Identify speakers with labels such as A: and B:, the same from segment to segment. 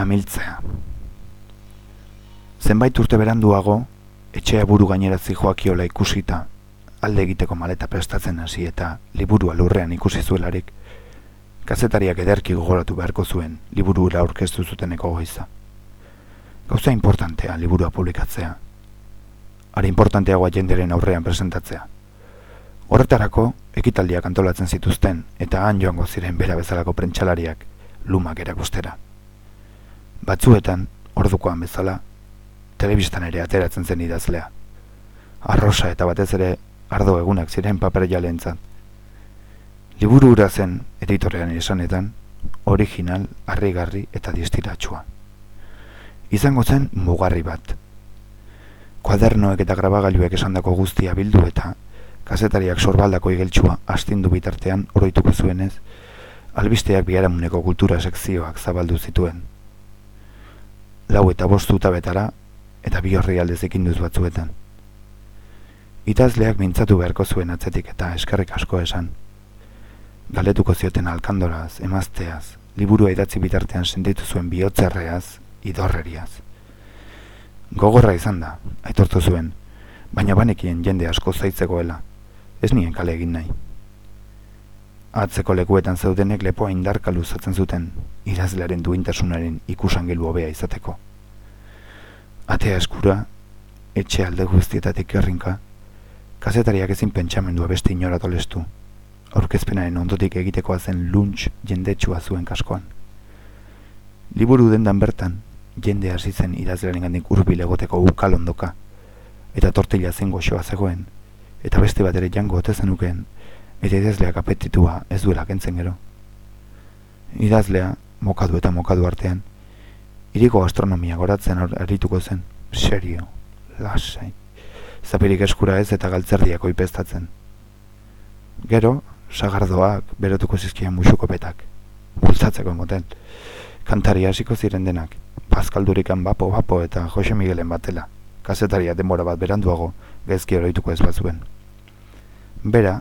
A: Amiltzea Zenbait urte beranduago, etxea buru gaineratzi joakiola ikusita, alde egiteko maleta prestatzen hasi eta liburua lurrean ikusi zuelarik, kazetariak ederki gogoratu beharko zuen liburura aurkeztu zuteneko goiza. Gauza importantea liburua publikatzea. Are importanteagoa jenderen aurrean presentatzea. Horretarako, ekitaldiak antolatzen zituzten eta han joango ziren bera bezalako prentxalariak lumak erakustera. Batzuetan, ordukoan bezala, telebistan ere ateratzen zen idazlea. Arrosa eta batez ere ardo egunak ziren paper jalentzat. Liburu ura zen editorean esanetan, original, harrigarri eta distiratxua. Izango zen mugarri bat. Kuadernoek eta grabagailuek esandako guztia bildu eta kazetariak sorbaldako igeltsua astindu bitartean oroituko zuenez, albisteak biharamuneko kultura sekzioak zabaldu zituen. Lau eta bostuta betara eta bi horri aldezekin duz batzuetan. Itazleak mintzatu beharko zuen atzetik eta eskerrik asko esan. Galetuko zioten alkandoraz, emazteaz, liburua idatzi bitartean sentitu zuen bihotzerreaz, idorreriaz. Gogorra izan da, aitortu zuen, baina banekien jende asko zaitzegoela, ez nien kale egin nahi. Atzeko lekuetan zeudenek lepoa indarka luzatzen zuten, idazlearen duintasunaren ikusangelu hobea izateko. Atea eskura, etxe alde guztietatik errinka, kazetariak ezin pentsamendua beste inora tolestu, aurkezpenaren ondotik egitekoa zen lunch jendetsua zuen kaskoan. Liburu dendan bertan, jende hasi zen idazlearen gandik urbil egoteko ukal ondoka, eta tortila zen goxoa zegoen, eta beste bat ere jango otezen ukeen, eta idazleak apetitua ez duela kentzen gero. Idazlea, mokadu eta mokadu artean, Iriko astronomia goratzen arituko zen, serio, lasai. Zapirik eskura ez eta galtzerdiak oipestatzen. Gero, sagardoak berotuko zizkian musuko petak. Bultzatzeko moten. Kantari hasiko ziren denak. Pascaldurikan bapo bapo eta Jose Miguelen batela. Kazetaria denbora bat beranduago, gezki oroituko ez bazuen. Bera,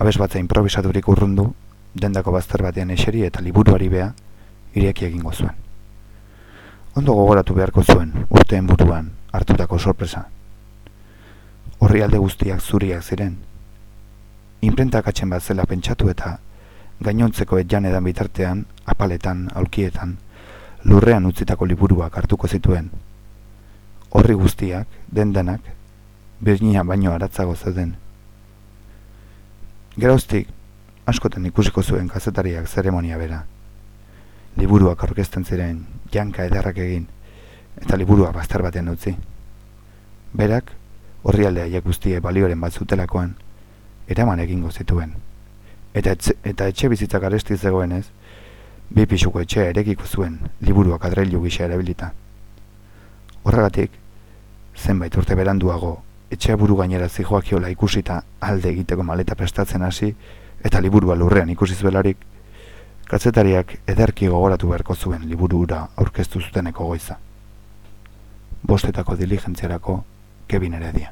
A: abez batza improvisaturik urrundu, dendako bazter batean eseri eta liburuari bea, ireki egingo zuen ondo gogoratu beharko zuen urteen buruan hartutako sorpresa. Horri alde guztiak zuriak ziren. Inprentak atzen bat zela pentsatu eta gainontzeko etjan edan bitartean, apaletan, aulkietan, lurrean utzitako liburuak hartuko zituen. Horri guztiak, dendanak, birnia baino aratzago zeuden. Gerauztik, askoten ikusiko zuen kazetariak zeremonia bera liburuak aurkezten ziren janka ederrak egin eta liburua bastar batean utzi. Berak, horri aldea guztie balioren bat zutelakoan, eraman egingo zituen. Eta, etxe, eta etxe bizitzak aresti zegoenez, bi pixuko etxea erekiko zuen liburuak adreilu gisa erabilita. Horregatik, zenbait urte beranduago, etxea buru gainera zijoakiola ikusita alde egiteko maleta prestatzen hasi, eta liburua lurrean ikusi zuelarik, Katzetariak ederki gogoratu beharko zuen liburura aurkeztu zuteneko goiza. Bostetako diligentziarako Kevin Heredia.